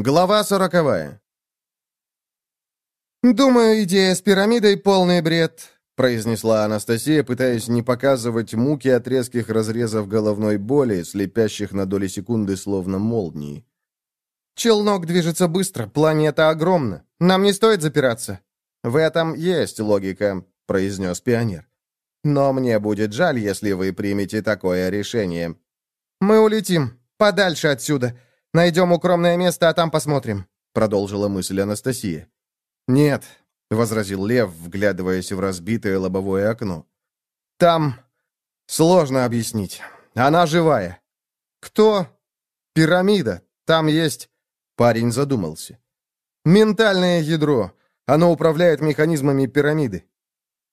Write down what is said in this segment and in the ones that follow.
Глава сороковая. «Думаю, идея с пирамидой — полный бред», — произнесла Анастасия, пытаясь не показывать муки от резких разрезов головной боли, слепящих на доли секунды словно молнии. «Челнок движется быстро, планета огромна. Нам не стоит запираться». «В этом есть логика», — произнес пионер. «Но мне будет жаль, если вы примете такое решение». «Мы улетим. Подальше отсюда. Найдем укромное место, а там посмотрим», — продолжила мысль Анастасия. «Нет», — возразил Лев, вглядываясь в разбитое лобовое окно. «Там сложно объяснить. Она живая». «Кто?» «Пирамида. Там есть...» Парень задумался. «Ментальное ядро. Оно управляет механизмами пирамиды».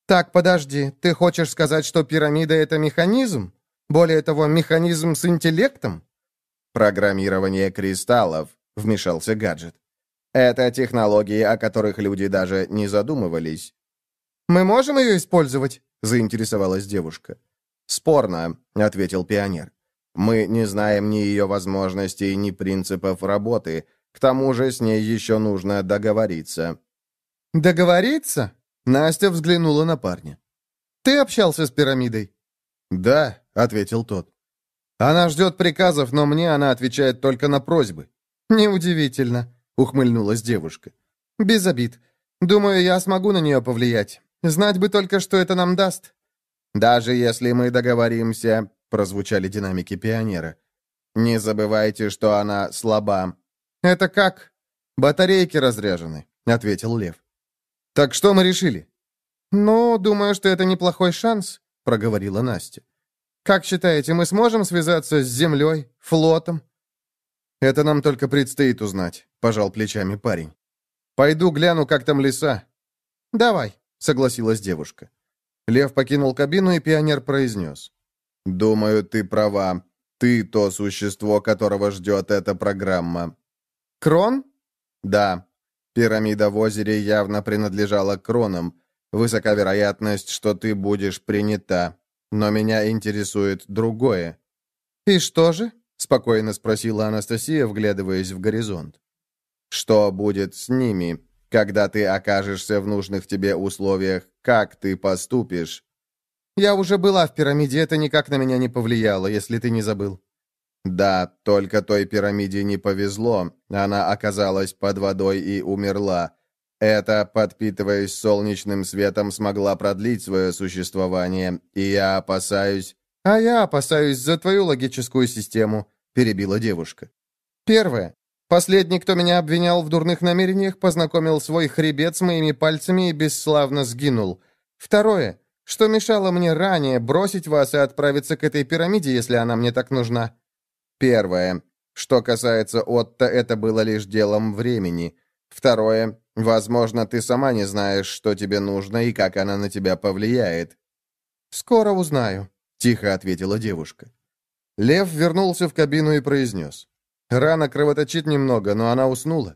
«Так, подожди, ты хочешь сказать, что пирамида — это механизм? Более того, механизм с интеллектом?» «Программирование кристаллов», — вмешался гаджет. «Это технологии, о которых люди даже не задумывались». «Мы можем ее использовать?» — заинтересовалась девушка. «Спорно», — ответил пионер. «Мы не знаем ни ее возможностей, ни принципов работы. К тому же с ней еще нужно договориться». «Договориться?» — Настя взглянула на парня. «Ты общался с пирамидой?» «Да», — ответил тот. Она ждет приказов, но мне она отвечает только на просьбы». «Неудивительно», — ухмыльнулась девушка. «Без обид. Думаю, я смогу на нее повлиять. Знать бы только, что это нам даст». «Даже если мы договоримся», — прозвучали динамики пионера. «Не забывайте, что она слаба». «Это как?» «Батарейки разряжены», — ответил Лев. «Так что мы решили?» «Ну, думаю, что это неплохой шанс», — проговорила Настя. Как считаете, мы сможем связаться с землей, флотом?» «Это нам только предстоит узнать», — пожал плечами парень. «Пойду гляну, как там леса». «Давай», — согласилась девушка. Лев покинул кабину, и пионер произнес. «Думаю, ты права. Ты то существо, которого ждет эта программа». «Крон?» «Да. Пирамида в озере явно принадлежала кронам. Высока вероятность, что ты будешь принята. Но меня интересует другое». «И что же?» — спокойно спросила Анастасия, вглядываясь в горизонт. «Что будет с ними, когда ты окажешься в нужных тебе условиях? Как ты поступишь?» «Я уже была в пирамиде, это никак на меня не повлияло, если ты не забыл». «Да, только той пирамиде не повезло. Она оказалась под водой и умерла. Это, подпитываясь солнечным светом, смогла продлить свое существование, и я опасаюсь...» «А я опасаюсь за твою логическую систему», — перебила девушка. «Первое. Последний, кто меня обвинял в дурных намерениях, познакомил свой хребет с моими пальцами и бесславно сгинул. Второе. Что мешало мне ранее бросить вас и отправиться к этой пирамиде, если она мне так нужна?» «Первое. Что касается Отто, это было лишь делом времени. Второе. Возможно, ты сама не знаешь, что тебе нужно и как она на тебя повлияет». «Скоро узнаю», — тихо ответила девушка. Лев вернулся в кабину и произнес. «Рана кровоточит немного, но она уснула».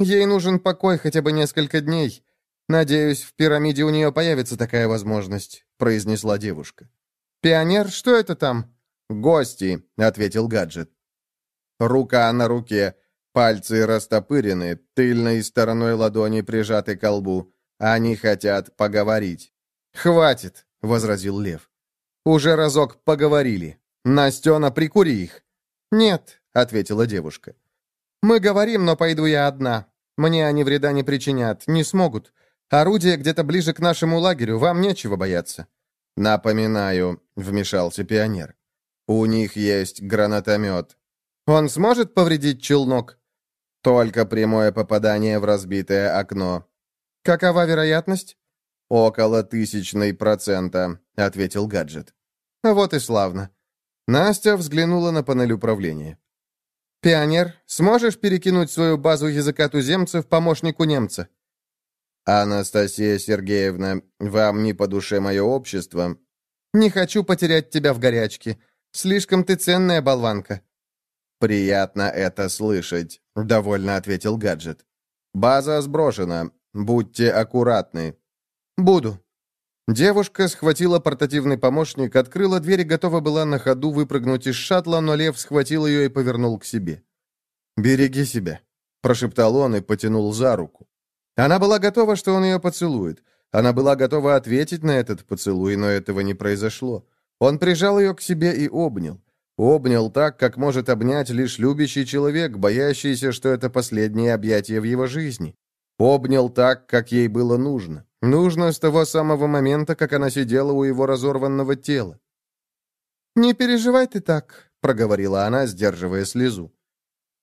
«Ей нужен покой хотя бы несколько дней. Надеюсь, в пирамиде у нее появится такая возможность», — произнесла девушка. «Пионер, что это там?» «Гости», — ответил гаджет. Рука на руке. Пальцы растопырены, тыльной стороной ладони прижаты к лбу. Они хотят поговорить. «Хватит», — возразил Лев. «Уже разок поговорили. Настена, прикури их». «Нет», — ответила девушка. «Мы говорим, но пойду я одна. Мне они вреда не причинят, не смогут. Орудие где-то ближе к нашему лагерю, вам нечего бояться». «Напоминаю», — вмешался пионер. «У них есть гранатомет». «Он сможет повредить челнок?» Только прямое попадание в разбитое окно. Какова вероятность? Около тысячной процента, ответил гаджет. Вот и славно. Настя взглянула на панель управления. «Пионер, сможешь перекинуть свою базу языка туземцев помощнику немца?» «Анастасия Сергеевна, вам не по душе мое общество?» «Не хочу потерять тебя в горячке. Слишком ты ценная болванка». «Приятно это слышать», — довольно ответил гаджет. «База сброшена. Будьте аккуратны». «Буду». Девушка схватила портативный помощник, открыла дверь и готова была на ходу выпрыгнуть из шаттла, но лев схватил ее и повернул к себе. «Береги себя», прошептал он и потянул за руку. Она была готова, что он ее поцелует. Она была готова ответить на этот поцелуй, но этого не произошло. Он прижал ее к себе и обнял. Обнял так, как может обнять лишь любящий человек, боящийся, что это последнее объятие в его жизни. Обнял так, как ей было нужно. Нужно с того самого момента, как она сидела у его разорванного тела. «Не переживай ты так», — проговорила она, сдерживая слезу.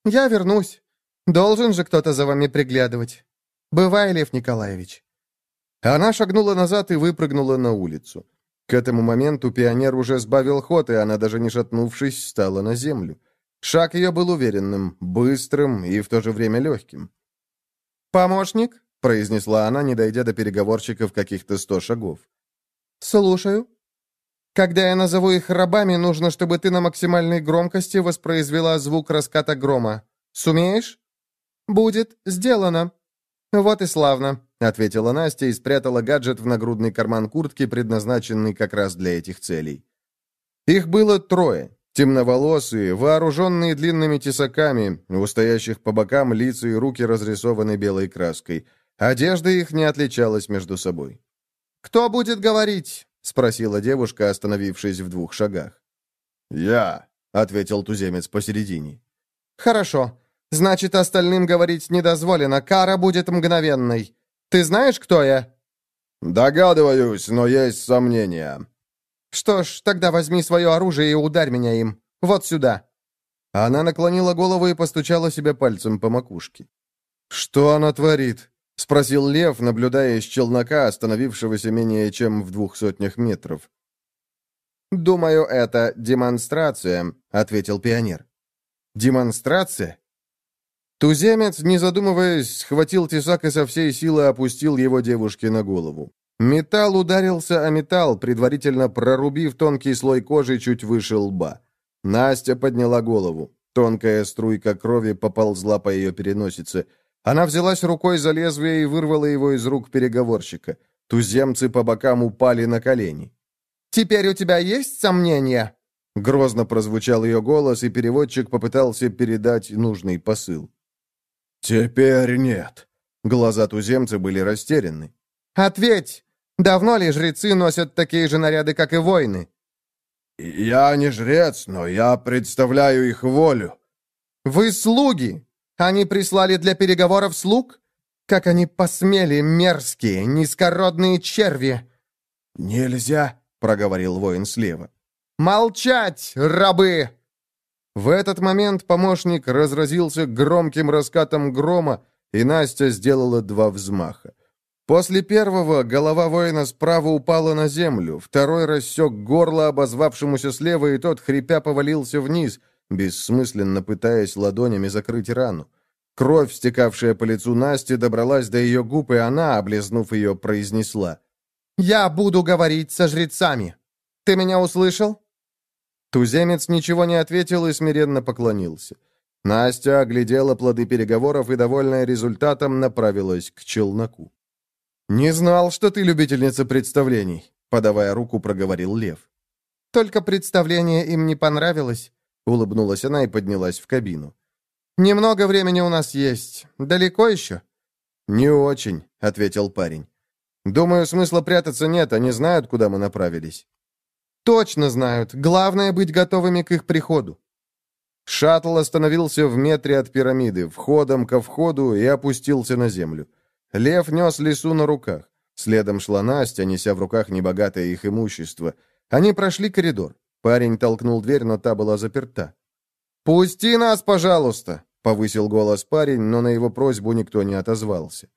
«Я вернусь. Должен же кто-то за вами приглядывать. Бывай, Лев Николаевич». Она шагнула назад и выпрыгнула на улицу. К этому моменту пионер уже сбавил ход, и она, даже не шатнувшись, стала на землю. Шаг ее был уверенным, быстрым и в то же время легким. «Помощник?» — произнесла она, не дойдя до переговорщиков каких-то сто шагов. «Слушаю. Когда я назову их рабами, нужно, чтобы ты на максимальной громкости воспроизвела звук раската грома. Сумеешь?» «Будет сделано». «Вот и славно. — ответила Настя и спрятала гаджет в нагрудный карман куртки, предназначенный как раз для этих целей. Их было трое. Темноволосые, вооруженные длинными тесаками, у стоящих по бокам лица и руки разрисованы белой краской. Одежда их не отличалась между собой. «Кто будет говорить?» — спросила девушка, остановившись в двух шагах. «Я», — ответил туземец посередине. «Хорошо. Значит, остальным говорить не дозволено. Кара будет мгновенной. Ты знаешь, кто я?» «Догадываюсь, но есть сомнения». «Что ж, тогда возьми свое оружие и ударь меня им. Вот сюда». Она наклонила голову и постучала себя пальцем по макушке. «Что она творит?» — спросил Лев, наблюдая из челнока, остановившегося менее чем в двух сотнях метров. «Думаю, это демонстрация», — ответил пионер. «Демонстрация? Туземец, не задумываясь, схватил тесак и со всей силы опустил его девушке на голову. Металл ударился о металл, предварительно прорубив тонкий слой кожи чуть выше лба. Настя подняла голову. Тонкая струйка крови поползла по ее переносице. Она взялась рукой за лезвие и вырвала его из рук переговорщика. Туземцы по бокам упали на колени. «Теперь у тебя есть сомнения?» Грозно прозвучал ее голос, и переводчик попытался передать нужный посыл. «Теперь нет». Глаза туземца были растеряны. «Ответь! Давно ли жрецы носят такие же наряды, как и воины?» «Я не жрец, но я представляю их волю». «Вы слуги! Они прислали для переговоров слуг? Как они посмели, мерзкие, низкородные черви!» «Нельзя», — проговорил воин слева. «Молчать, рабы!» В этот момент помощник разразился громким раскатом грома, и Настя сделала два взмаха. После первого голова воина справа упала на землю, второй рассек горло обозвавшемуся слева, и тот, хрипя, повалился вниз, бессмысленно пытаясь ладонями закрыть рану. Кровь, стекавшая по лицу Насти, добралась до ее губ, и она, облизнув ее, произнесла. «Я буду говорить со жрецами. Ты меня услышал?» Туземец ничего не ответил и смиренно поклонился. Настя оглядела плоды переговоров и, довольная результатом, направилась к челноку. «Не знал, что ты любительница представлений», — подавая руку, проговорил Лев. «Только представление им не понравилось», — улыбнулась она и поднялась в кабину. «Немного времени у нас есть. Далеко еще?» «Не очень», — ответил парень. «Думаю, смысла прятаться нет, они знают, куда мы направились». Точно знают. Главное быть готовыми к их приходу. Шаттл остановился в метре от пирамиды, входом ко входу, и опустился на землю. Лев нес лесу на руках. Следом шла Настя, неся в руках небогатое их имущество. Они прошли коридор. Парень толкнул дверь, но та была заперта. «Пусти нас, пожалуйста!» — повысил голос парень, но на его просьбу никто не отозвался.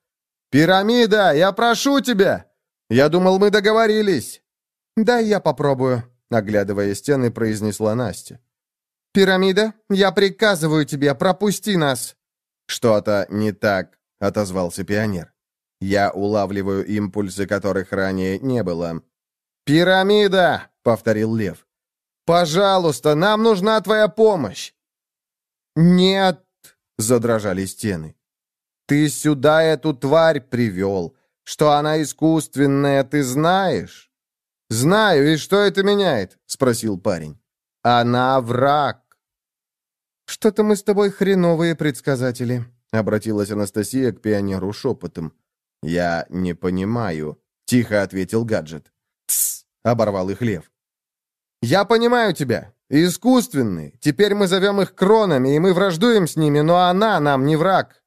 «Пирамида, я прошу тебя! Я думал, мы договорились!» «Дай я попробую», — оглядывая стены, произнесла Настя. «Пирамида, я приказываю тебе, пропусти нас!» «Что-то не так», — отозвался пионер. «Я улавливаю импульсы, которых ранее не было». «Пирамида!» — повторил Лев. «Пожалуйста, нам нужна твоя помощь!» «Нет!» — задрожали стены. «Ты сюда эту тварь привел. Что она искусственная, ты знаешь?» «Знаю, и что это меняет?» — спросил парень. «Она враг». «Что-то мы с тобой хреновые предсказатели», — обратилась Анастасия к пионеру шепотом. «Я не понимаю», — тихо ответил гаджет. «Тсс!» — оборвал их лев. «Я понимаю тебя. Искусственные. Теперь мы зовем их кронами, и мы враждуем с ними, но она нам не враг».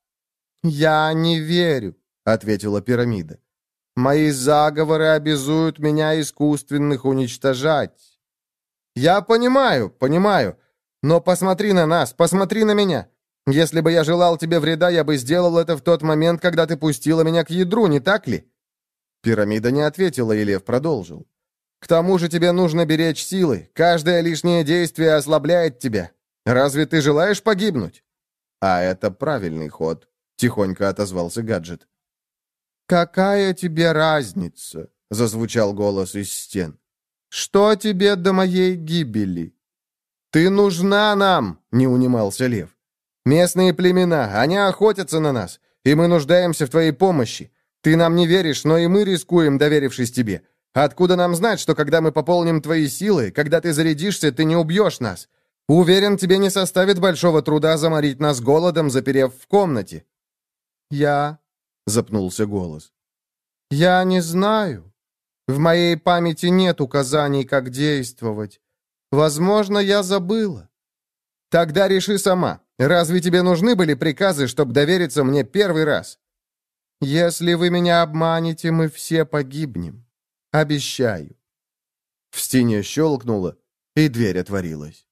«Я не верю», — ответила пирамида. «Мои заговоры обязуют меня искусственных уничтожать». «Я понимаю, понимаю. Но посмотри на нас, посмотри на меня. Если бы я желал тебе вреда, я бы сделал это в тот момент, когда ты пустила меня к ядру, не так ли?» Пирамида не ответила, и лев продолжил. «К тому же тебе нужно беречь силы. Каждое лишнее действие ослабляет тебя. Разве ты желаешь погибнуть?» «А это правильный ход», — тихонько отозвался гаджет. «Какая тебе разница?» — зазвучал голос из стен. «Что тебе до моей гибели?» «Ты нужна нам!» — не унимался лев. «Местные племена, они охотятся на нас, и мы нуждаемся в твоей помощи. Ты нам не веришь, но и мы рискуем, доверившись тебе. Откуда нам знать, что когда мы пополним твои силы, когда ты зарядишься, ты не убьешь нас? Уверен, тебе не составит большого труда заморить нас голодом, заперев в комнате». «Я...» — запнулся голос. «Я не знаю. В моей памяти нет указаний, как действовать. Возможно, я забыла. Тогда реши сама. Разве тебе нужны были приказы, чтобы довериться мне первый раз? Если вы меня обманете, мы все погибнем. Обещаю. В стене щелкнуло, и дверь отворилась.